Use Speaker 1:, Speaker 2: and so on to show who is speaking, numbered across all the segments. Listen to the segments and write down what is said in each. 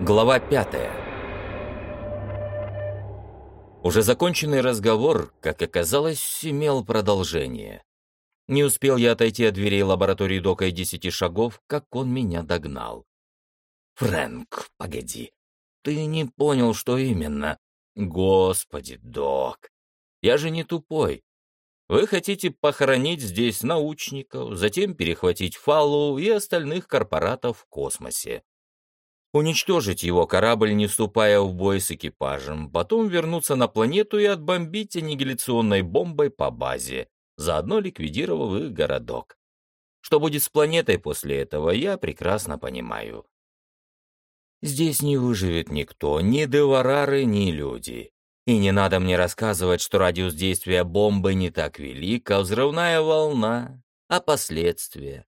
Speaker 1: Глава пятая. Уже законченный разговор, как оказалось, имел продолжение. Не успел я отойти от дверей лаборатории Дока и десяти шагов, как он меня догнал. «Фрэнк, погоди, ты не понял, что именно?» «Господи, Док, я же не тупой. Вы хотите похоронить здесь научников, затем перехватить Фалу и остальных корпоратов в космосе уничтожить его корабль, не вступая в бой с экипажем, потом вернуться на планету и отбомбить аннигиляционной бомбой по базе, заодно ликвидировав их городок. Что будет с планетой после этого, я прекрасно понимаю. Здесь не выживет никто, ни деварары, ни люди. И не надо мне рассказывать, что радиус действия бомбы не так велик, а взрывная волна, а последствия.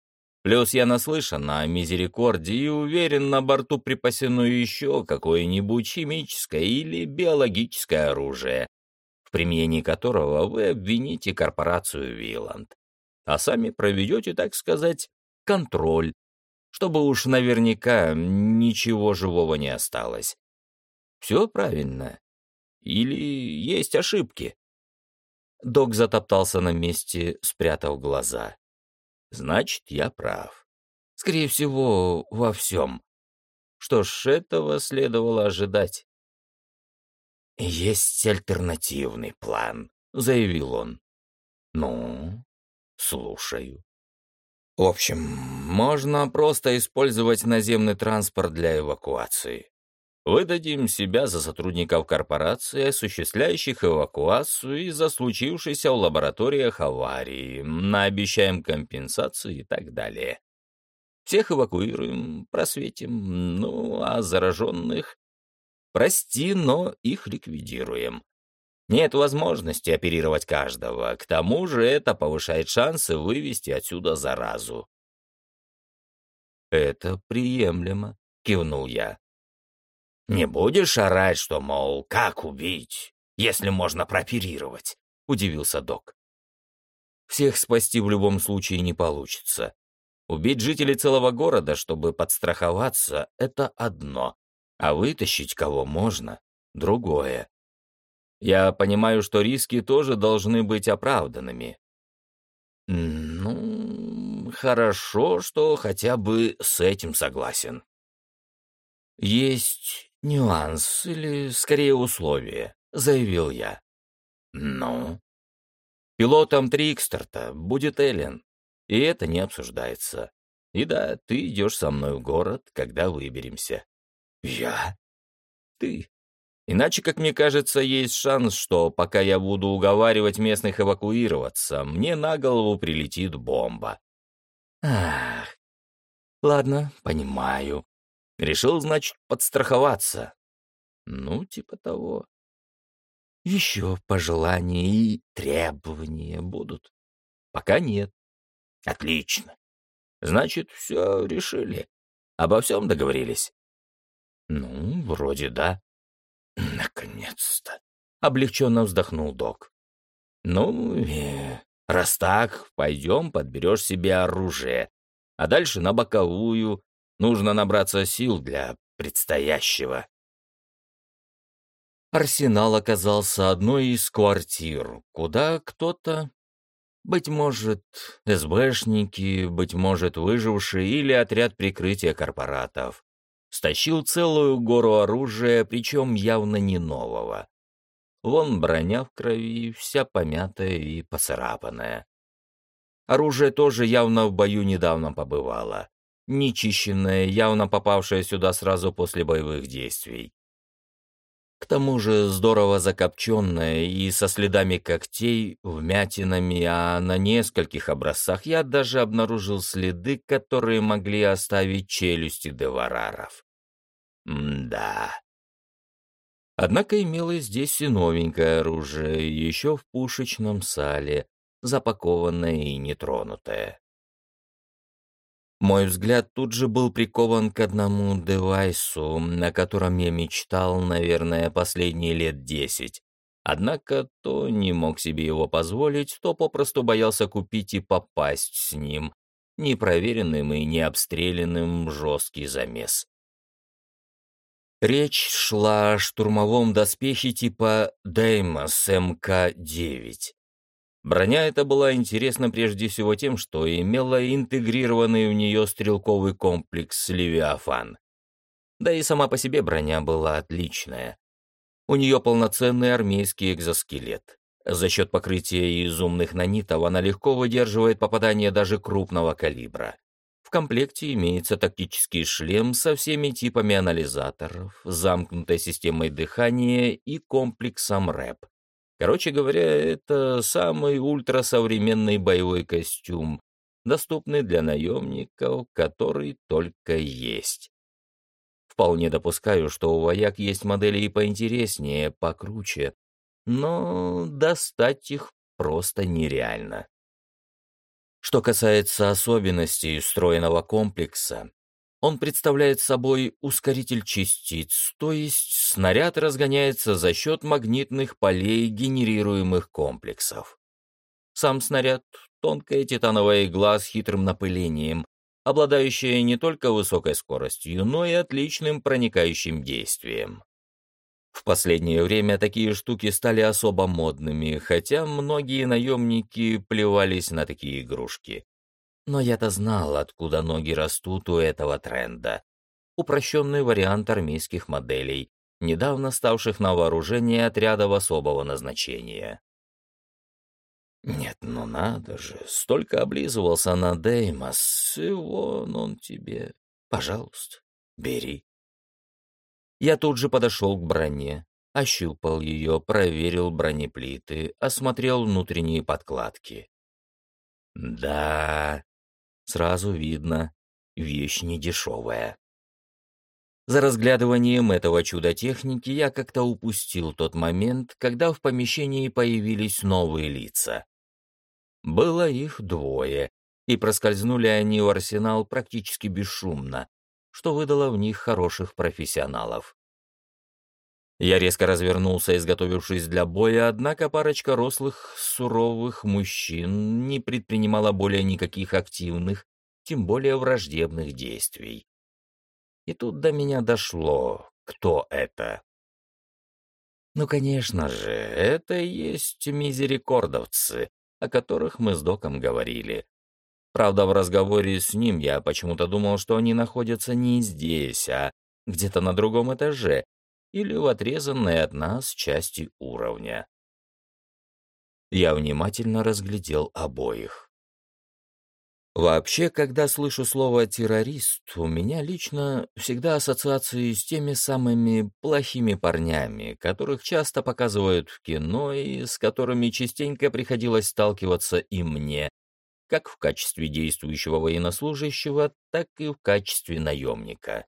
Speaker 1: Плюс я наслышан о мизерикорде и уверен, на борту припасено еще какое-нибудь химическое или биологическое оружие, в применении которого вы обвините корпорацию Виланд, а сами проведете, так сказать, контроль, чтобы уж наверняка ничего живого не осталось. Все правильно. Или есть ошибки? Док затоптался на месте, спрятав глаза. Значит, я прав. Скорее всего, во всем. Что ж, этого следовало ожидать. «Есть альтернативный план», — заявил он. «Ну, слушаю». В общем, можно просто использовать наземный транспорт для эвакуации. Выдадим себя за сотрудников корпорации, осуществляющих эвакуацию из-за случившейся в лабораториях аварии, наобещаем компенсацию и так далее. Всех эвакуируем, просветим, ну, а зараженных... Прости, но их ликвидируем. Нет возможности оперировать каждого, к тому же это повышает шансы вывести отсюда заразу. «Это приемлемо», — кивнул я. «Не будешь орать, что, мол, как убить, если можно прооперировать?» — удивился док. «Всех спасти в любом случае не получится. Убить жителей целого города, чтобы подстраховаться, — это одно, а вытащить кого можно — другое. Я понимаю, что риски тоже должны быть оправданными». «Ну, хорошо, что хотя бы с этим согласен». «Есть «Нюанс, или, скорее, условие», — заявил я. «Ну?» «Пилотом Трикстерта будет Эллен, и это не обсуждается. И да, ты идешь со мной в город, когда выберемся». «Я?» «Ты. Иначе, как мне кажется, есть шанс, что пока я буду уговаривать местных эвакуироваться, мне на голову прилетит бомба». «Ах, ладно, понимаю. Решил, значит, подстраховаться. Ну, типа того. Еще пожелания и требования будут. Пока нет. Отлично. Значит, все решили. Обо всем договорились? Ну, вроде да. Наконец-то. Облегченно вздохнул док. Ну, э, раз так, пойдем подберешь себе оружие. А дальше на боковую, Нужно набраться сил для предстоящего. Арсенал оказался одной из квартир, куда кто-то, быть может, СБшники, быть может, выжившие или отряд прикрытия корпоратов, стащил целую гору оружия, причем явно не нового. Вон броня в крови, вся помятая и поцарапанная. Оружие тоже явно в бою недавно побывало нечищенная, явно попавшая сюда сразу после боевых действий. К тому же здорово закопченная и со следами когтей, вмятинами, а на нескольких образцах я даже обнаружил следы, которые могли оставить челюсти девараров. да. Однако имелось здесь и новенькое оружие, еще в пушечном сале, запакованное и нетронутое. Мой взгляд тут же был прикован к одному девайсу, на котором я мечтал, наверное, последние лет десять. Однако то не мог себе его позволить, то попросту боялся купить и попасть с ним, непроверенным и необстрелянным жесткий замес. Речь шла о штурмовом доспехе типа Деймос МК-9. Броня эта была интересна прежде всего тем, что имела интегрированный в нее стрелковый комплекс «Левиафан». Да и сама по себе броня была отличная. У нее полноценный армейский экзоскелет. За счет покрытия из умных нанитов она легко выдерживает попадание даже крупного калибра. В комплекте имеется тактический шлем со всеми типами анализаторов, замкнутой системой дыхания и комплексом РЭП. Короче говоря, это самый ультрасовременный боевой костюм, доступный для наемников, который только есть. Вполне допускаю, что у вояк есть модели и поинтереснее, покруче, но достать их просто нереально. Что касается особенностей устроенного комплекса, он представляет собой ускоритель частиц, то есть снаряд разгоняется за счет магнитных полей генерируемых комплексов. Сам снаряд — тонкая титановая игла с хитрым напылением, обладающая не только высокой скоростью, но и отличным проникающим действием. В последнее время такие штуки стали особо модными, хотя многие наемники плевались на такие игрушки. Но я-то знал, откуда ноги растут у этого тренда. Упрощенный вариант армейских моделей, недавно ставших на вооружение отрядов особого назначения. Нет, ну надо же, столько облизывался на Деймос, и вон он тебе. Пожалуйста, бери. Я тут же подошел к броне, ощупал ее, проверил бронеплиты, осмотрел внутренние подкладки. Да, сразу видно, вещь недешевая. За разглядыванием этого чуда техники я как-то упустил тот момент, когда в помещении появились новые лица. Было их двое, и проскользнули они в арсенал практически бесшумно, что выдало в них хороших профессионалов. Я резко развернулся, изготовившись для боя, однако парочка рослых, суровых мужчин не предпринимала более никаких активных, тем более враждебных действий. И тут до меня дошло, кто это. Ну, конечно же, это и есть мизерикордовцы, о которых мы с Доком говорили. Правда, в разговоре с ним я почему-то думал, что они находятся не здесь, а где-то на другом этаже или в отрезанной от нас части уровня. Я внимательно разглядел обоих. Вообще, когда слышу слово «террорист», у меня лично всегда ассоциации с теми самыми плохими парнями, которых часто показывают в кино и с которыми частенько приходилось сталкиваться и мне, как в качестве действующего военнослужащего, так и в качестве наемника.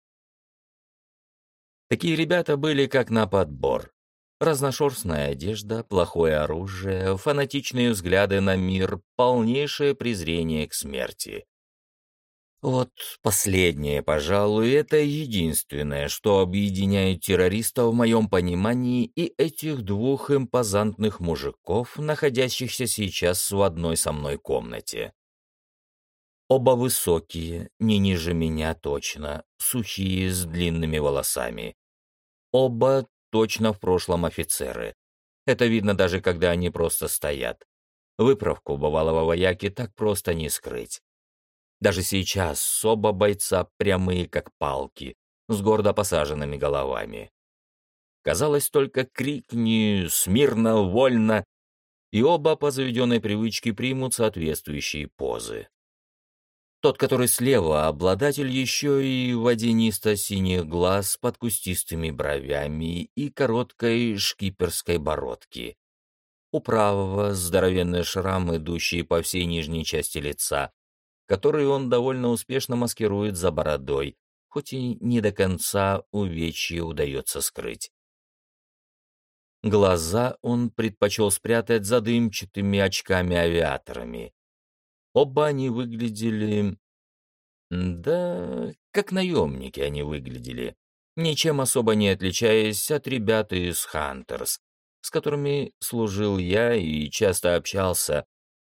Speaker 1: Такие ребята были как на подбор. Разношерстная одежда, плохое оружие, фанатичные взгляды на мир, полнейшее презрение к смерти. Вот последнее, пожалуй, это единственное, что объединяет террористов в моем понимании и этих двух импозантных мужиков, находящихся сейчас в одной со мной комнате. Оба высокие, не ниже меня точно, сухие, с длинными волосами. Оба точно в прошлом офицеры. Это видно даже, когда они просто стоят. Выправку бывалого вояки так просто не скрыть. Даже сейчас оба бойца прямые, как палки, с гордо посаженными головами. Казалось, только крикни «Смирно! Вольно!» и оба по заведенной привычке примут соответствующие позы. Тот, который слева, обладатель еще и водянисто-синих глаз под кустистыми бровями и короткой шкиперской бородки. У правого здоровенный шрам, идущий по всей нижней части лица, который он довольно успешно маскирует за бородой, хоть и не до конца увечье удается скрыть. Глаза он предпочел спрятать за дымчатыми очками-авиаторами. Оба они выглядели... Да, как наемники они выглядели, ничем особо не отличаясь от ребят из Хантерс, с которыми служил я и часто общался,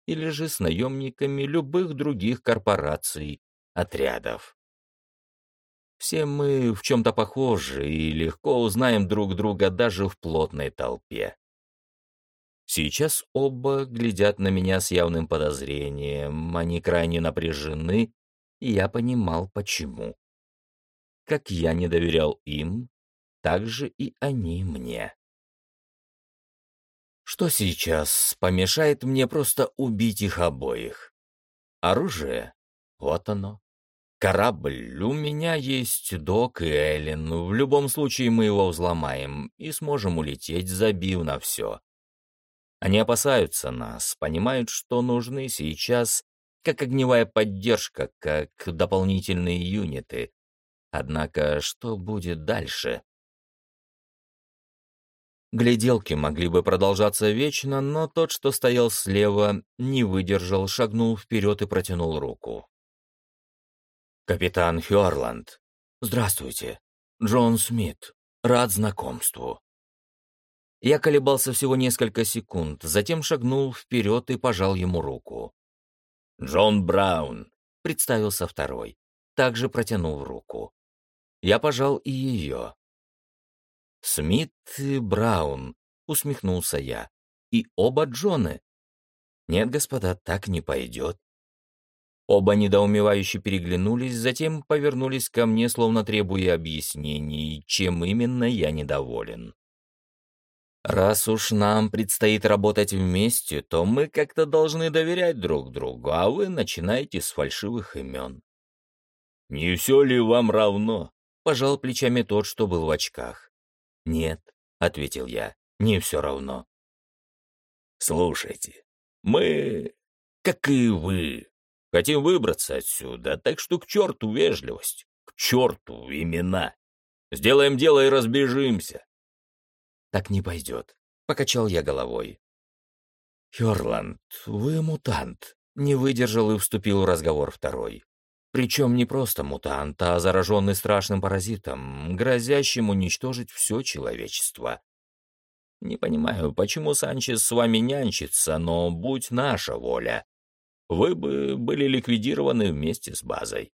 Speaker 1: или же с наемниками любых других корпораций, отрядов. Все мы в чем-то похожи и легко узнаем друг друга даже в плотной толпе. Сейчас оба глядят на меня с явным подозрением, они крайне напряжены, и я понимал, почему. Как я не доверял им, так же и они мне. Что сейчас помешает мне просто убить их обоих? Оружие? Вот оно. Корабль. У меня есть Док и Эллен. В любом случае мы его взломаем и сможем улететь, забив на все. Они опасаются нас, понимают, что нужны сейчас как огневая поддержка, как дополнительные юниты. Однако что будет дальше? Гляделки могли бы продолжаться вечно, но тот, что стоял слева, не выдержал, шагнул вперед и протянул руку. «Капитан Хёрланд, здравствуйте. Джон Смит, рад знакомству». Я колебался всего несколько секунд, затем шагнул вперед и пожал ему руку. «Джон Браун», — представился второй, также протянул руку. Я пожал и ее. «Смит и Браун», — усмехнулся я. «И оба Джоны». «Нет, господа, так не пойдет». Оба недоумевающе переглянулись, затем повернулись ко мне, словно требуя объяснений, чем именно я недоволен. Раз уж нам предстоит работать вместе, то мы как-то должны доверять друг другу, а вы начинаете с фальшивых имен. «Не все ли вам равно?» — пожал плечами тот, что был в очках. «Нет», — ответил я, — «не все равно». «Слушайте, мы, как и вы, хотим выбраться отсюда, так что к черту вежливость, к черту имена. Сделаем дело и разбежимся. Так не пойдет. Покачал я головой. Хёрланд, вы мутант. Не выдержал и вступил в разговор второй. Причем не просто мутант, а зараженный страшным паразитом, грозящим уничтожить все человечество. Не понимаю, почему Санчес с вами нянчится, но будь наша воля, вы бы были ликвидированы вместе с базой.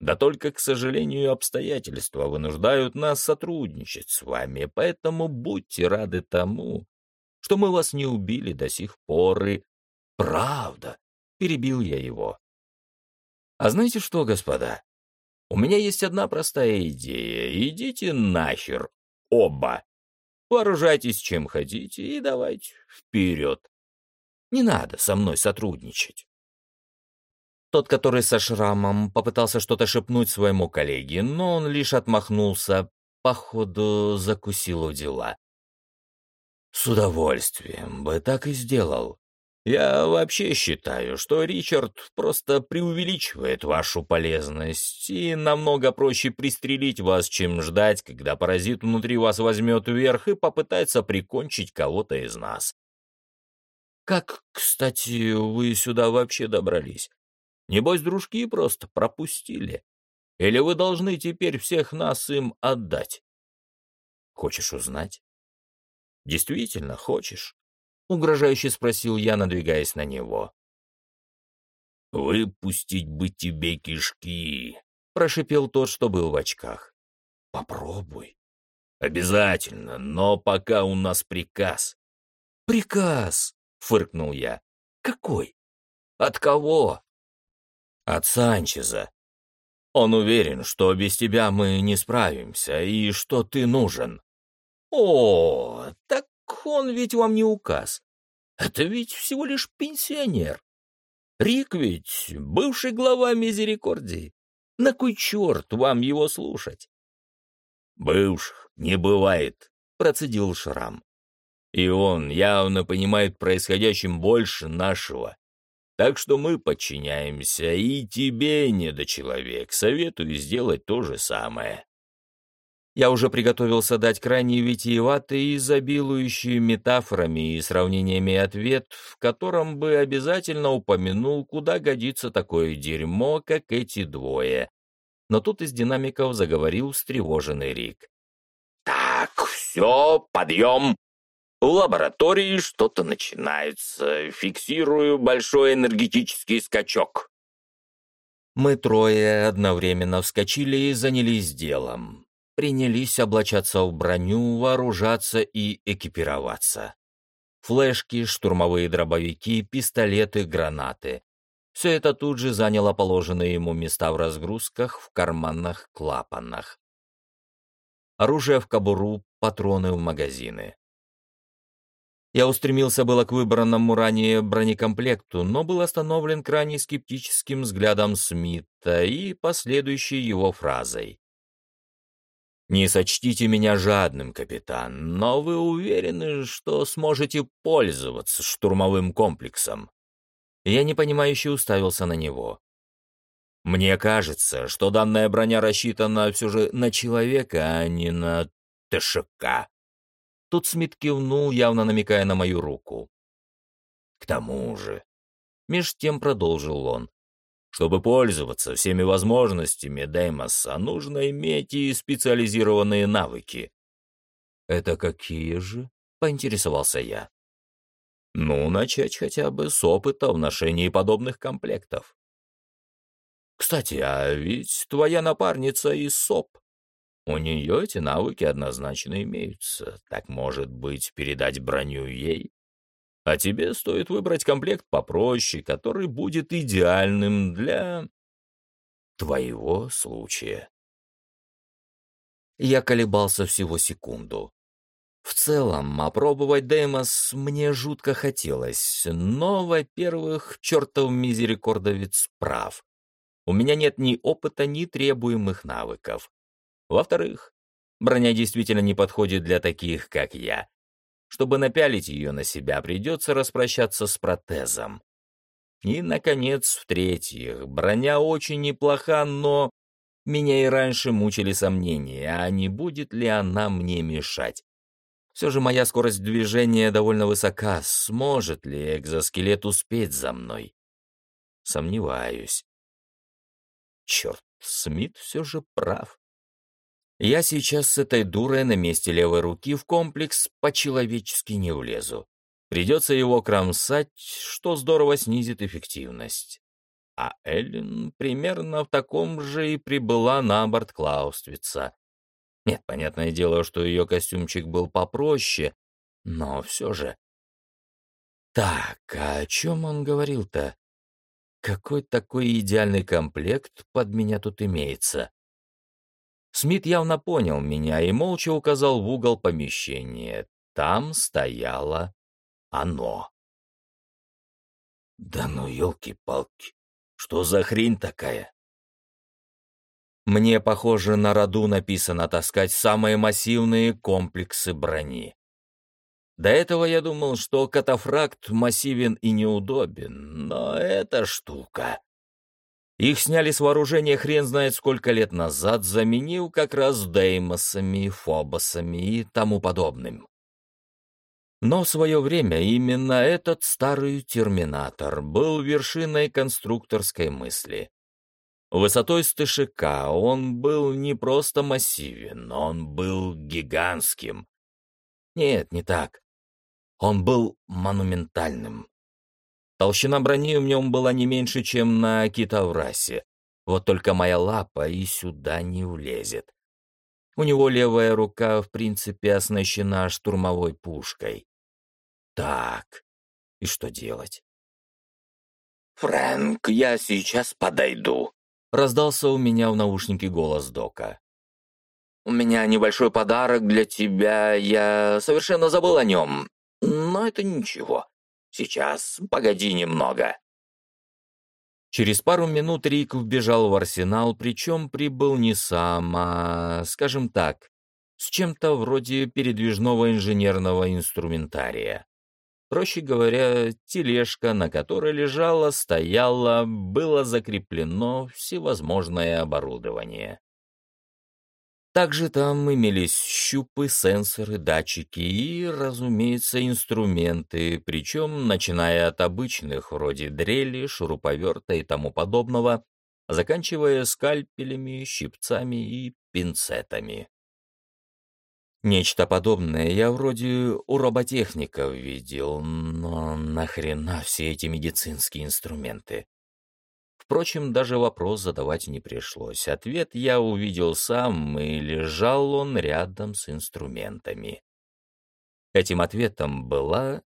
Speaker 1: Да только, к сожалению, обстоятельства вынуждают нас сотрудничать с вами, поэтому будьте рады тому, что мы вас не убили до сих пор и... Правда, перебил я его. А знаете что, господа? У меня есть одна простая идея. Идите нахер, оба. Вооружайтесь чем хотите и давайте вперед. Не надо со мной сотрудничать. Тот, который со шрамом, попытался что-то шепнуть своему коллеге, но он лишь отмахнулся, походу закусил у дела. «С удовольствием бы так и сделал. Я вообще считаю, что Ричард просто преувеличивает вашу полезность, и намного проще пристрелить вас, чем ждать, когда паразит внутри вас возьмет вверх и попытается прикончить кого-то из нас. Как, кстати, вы сюда вообще добрались? Небось, дружки просто пропустили. Или вы должны теперь всех нас им отдать? Хочешь узнать? Действительно хочешь? Угрожающе спросил я, надвигаясь на него. «Выпустить бы тебе кишки!» — прошипел тот, что был в очках. «Попробуй». «Обязательно, но пока у нас приказ». «Приказ!» — фыркнул я. «Какой? От кого?» От Санчеза. Он уверен, что без тебя мы не справимся и что ты нужен. О, так он ведь вам не указ. Это ведь всего лишь пенсионер. Рик ведь бывший глава Мизерикордии. На кой черт вам его слушать? Бывших не бывает, процедил Шрам. И он явно понимает происходящим больше нашего. Так что мы подчиняемся, и тебе, недочеловек, советую сделать то же самое. Я уже приготовился дать крайне витиеватый и изобилующий метафорами и сравнениями ответ, в котором бы обязательно упомянул, куда годится такое дерьмо, как эти двое. Но тут из динамиков заговорил встревоженный Рик. «Так, все, подъем! В лаборатории что-то начинается. Фиксирую большой энергетический скачок. Мы трое одновременно вскочили и занялись делом. Принялись облачаться в броню, вооружаться и экипироваться. Флешки, штурмовые дробовики, пистолеты, гранаты. Все это тут же заняло положенные ему места в разгрузках, в карманах, клапанах. Оружие в кобуру, патроны в магазины. Я устремился было к выбранному ранее бронекомплекту, но был остановлен крайне скептическим взглядом Смита и последующей его фразой. «Не сочтите меня жадным, капитан, но вы уверены, что сможете пользоваться штурмовым комплексом?» Я непонимающе уставился на него. «Мне кажется, что данная броня рассчитана все же на человека, а не на ТШК». Тут Смит кивнул, явно намекая на мою руку. «К тому же...» Меж тем продолжил он. Чтобы пользоваться всеми возможностями Деймоса, нужно иметь и специализированные навыки. «Это какие же?» — поинтересовался я. «Ну, начать хотя бы с опыта в ношении подобных комплектов». «Кстати, а ведь твоя напарница из СОП. У нее эти навыки однозначно имеются. Так, может быть, передать броню ей? А тебе стоит выбрать комплект попроще, который будет идеальным для твоего случая. Я колебался всего секунду. В целом, опробовать Деймос мне жутко хотелось, но, во-первых, чертов мизерикордовец прав. У меня нет ни опыта, ни требуемых навыков. Во-вторых, броня действительно не подходит для таких, как я. Чтобы напялить ее на себя, придется распрощаться с протезом. И, наконец, в-третьих, броня очень неплоха, но меня и раньше мучили сомнения, а не будет ли она мне мешать. Все же моя скорость движения довольно высока, сможет ли экзоскелет успеть за мной? Сомневаюсь. Черт, Смит все же прав. Я сейчас с этой дурой на месте левой руки в комплекс по-человечески не влезу. Придется его кромсать, что здорово снизит эффективность. А Эллен примерно в таком же и прибыла на борт Клаустрица. Нет, понятное дело, что ее костюмчик был попроще, но все же. Так, а о чем он говорил-то? Какой такой идеальный комплект под меня тут имеется? Смит явно понял меня и молча указал в угол помещения. Там стояло оно. «Да ну, елки-палки, что за хрень такая?» Мне, похоже, на роду написано таскать самые массивные комплексы брони. До этого я думал, что катафракт массивен и неудобен, но эта штука... Их сняли с вооружения хрен знает сколько лет назад, заменил как раз Деймосами, Фобосами и тому подобным. Но в свое время именно этот старый терминатор был вершиной конструкторской мысли. Высотой с ТШК он был не просто массивен, он был гигантским. Нет, не так. Он был монументальным. Толщина брони в нем была не меньше, чем на китаврасе. Вот только моя лапа и сюда не влезет. У него левая рука, в принципе, оснащена штурмовой пушкой. Так, и что делать?
Speaker 2: «Фрэнк, я сейчас подойду», — раздался у меня в наушнике голос Дока. «У меня небольшой подарок для тебя, я совершенно забыл о нем, но это ничего. Сейчас, погоди немного».
Speaker 1: Через пару минут Рик вбежал в арсенал, причем прибыл не сам, а, скажем так, с чем-то вроде передвижного инженерного инструментария. Проще говоря, тележка, на которой лежала, стояла, было закреплено всевозможное оборудование. Также там имелись щупы, сенсоры, датчики и, разумеется, инструменты, причем начиная от обычных, вроде дрели, шуруповерта и тому подобного, заканчивая скальпелями, щипцами и пинцетами. Нечто подобное я вроде у роботехников видел, но нахрена все эти медицинские инструменты? Впрочем, даже вопрос задавать не пришлось. Ответ я увидел сам, и лежал он рядом с инструментами. Этим ответом была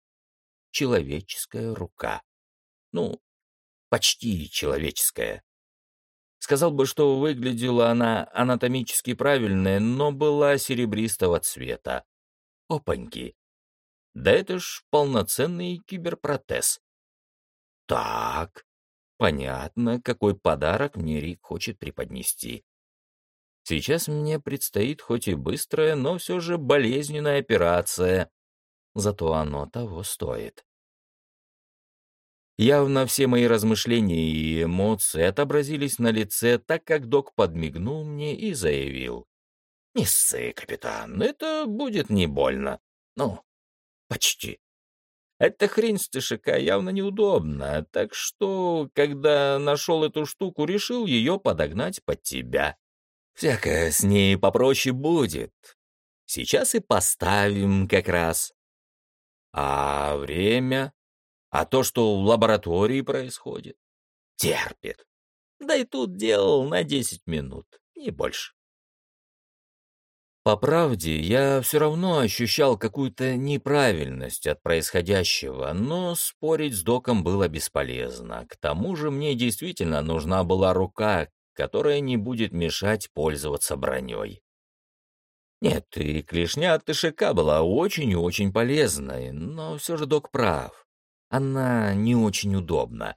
Speaker 1: человеческая рука. Ну, почти человеческая. Сказал бы, что выглядела она анатомически правильная, но была серебристого цвета. Опаньки. Да это ж полноценный киберпротез. Так, понятно, какой подарок мне Рик хочет преподнести. Сейчас мне предстоит хоть и быстрая, но все же болезненная операция. Зато оно того стоит. Явно все мои размышления и эмоции отобразились на лице, так как док подмигнул мне и заявил. «Не ссы, капитан, это будет не больно. Ну, почти. Эта хрень с тышака явно неудобна, так что, когда нашел эту штуку, решил ее подогнать под тебя. Всякое с ней попроще будет. Сейчас и поставим как раз. А время? А то, что в лаборатории происходит, терпит. Да и тут делал на десять минут, не больше. По правде, я все равно ощущал какую-то неправильность от происходящего, но спорить с доком было бесполезно. К тому же мне действительно нужна была рука, которая не будет мешать пользоваться броней. Нет, и клешня от тышака была очень и очень полезной, но все же док прав она не очень удобна.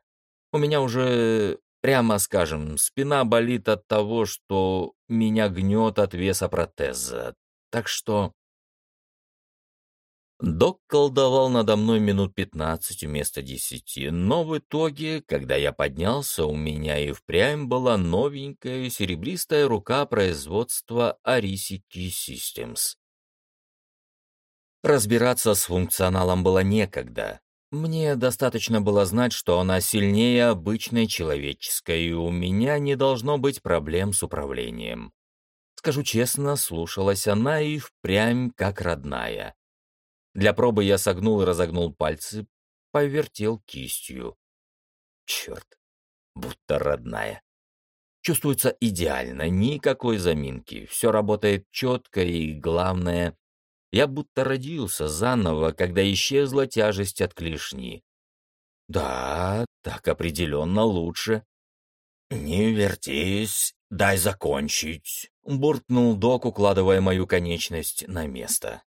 Speaker 1: У меня уже, прямо скажем, спина болит от того, что меня гнет от веса протеза. Так что... Док колдовал надо мной минут пятнадцать вместо десяти, но в итоге, когда я поднялся, у меня и впрямь была новенькая серебристая рука производства Arisiki Systems. Разбираться с функционалом было некогда. Мне достаточно было знать, что она сильнее обычной человеческой, и у меня не должно быть проблем с управлением. Скажу честно, слушалась она и впрямь как родная. Для пробы я согнул и разогнул пальцы, повертел кистью. Черт, будто родная. Чувствуется идеально, никакой заминки, все работает четко и, главное, я будто родился заново, когда исчезла тяжесть от клешни. Да, так определенно лучше. «Не вертись, дай закончить», — буркнул док, укладывая мою конечность на место.